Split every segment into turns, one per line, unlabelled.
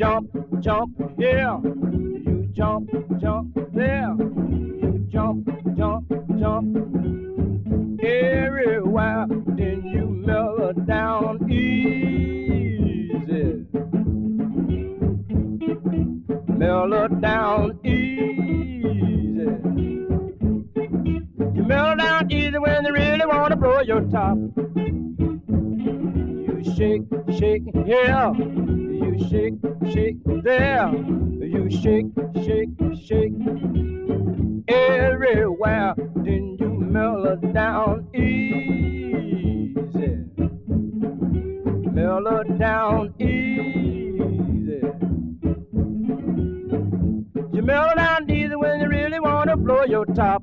jump, jump here. You jump, jump there. You jump, jump, jump everywhere. Then you mellow down easy. Mellow down easy. You mellow down easy when they really wanna blow your top. You shake, shake here. Shake, shake there. You shake, shake, shake everywhere. Then you mellow down easy. Mellow down easy. You mellow down easy when you really wanna blow your top.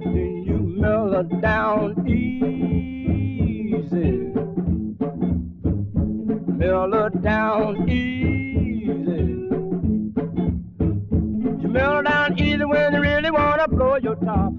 Then you mellow down easy. Mellow down easy. You mellow down easy when you really wanna blow your top.